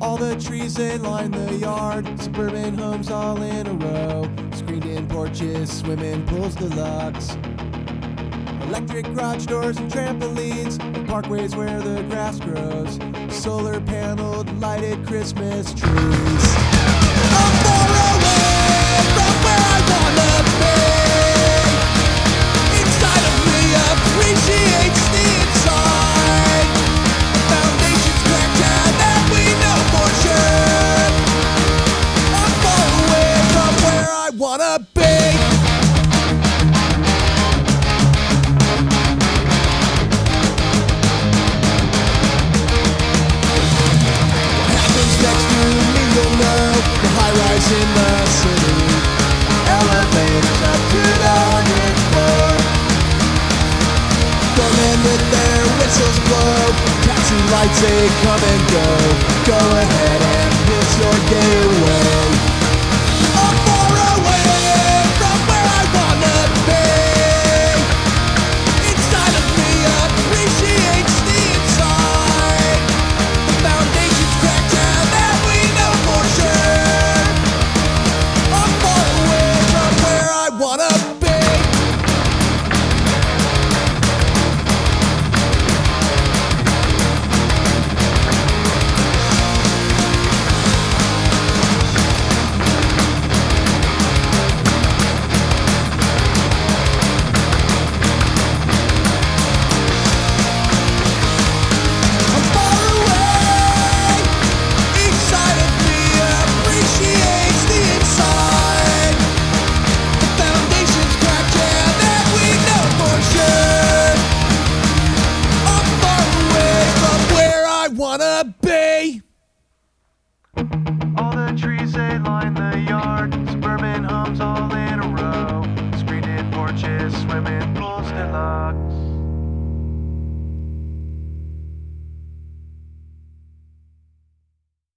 All the trees they line the yard, suburban homes all in a row, screened in porches, swimming pools deluxe. Electric garage doors and trampolines, and parkways where the grass grows, solar paneled lighted Christmas trees. Wanna be. the high rise in the city. Elevators up to the hundredth floor. Doormen with their whistles blow. Taxi lights they come and go. Go ahead and piss your day away. be. All the trees they line the yard, suburban homes all in a row, screened in porches, swimming pools deluxe.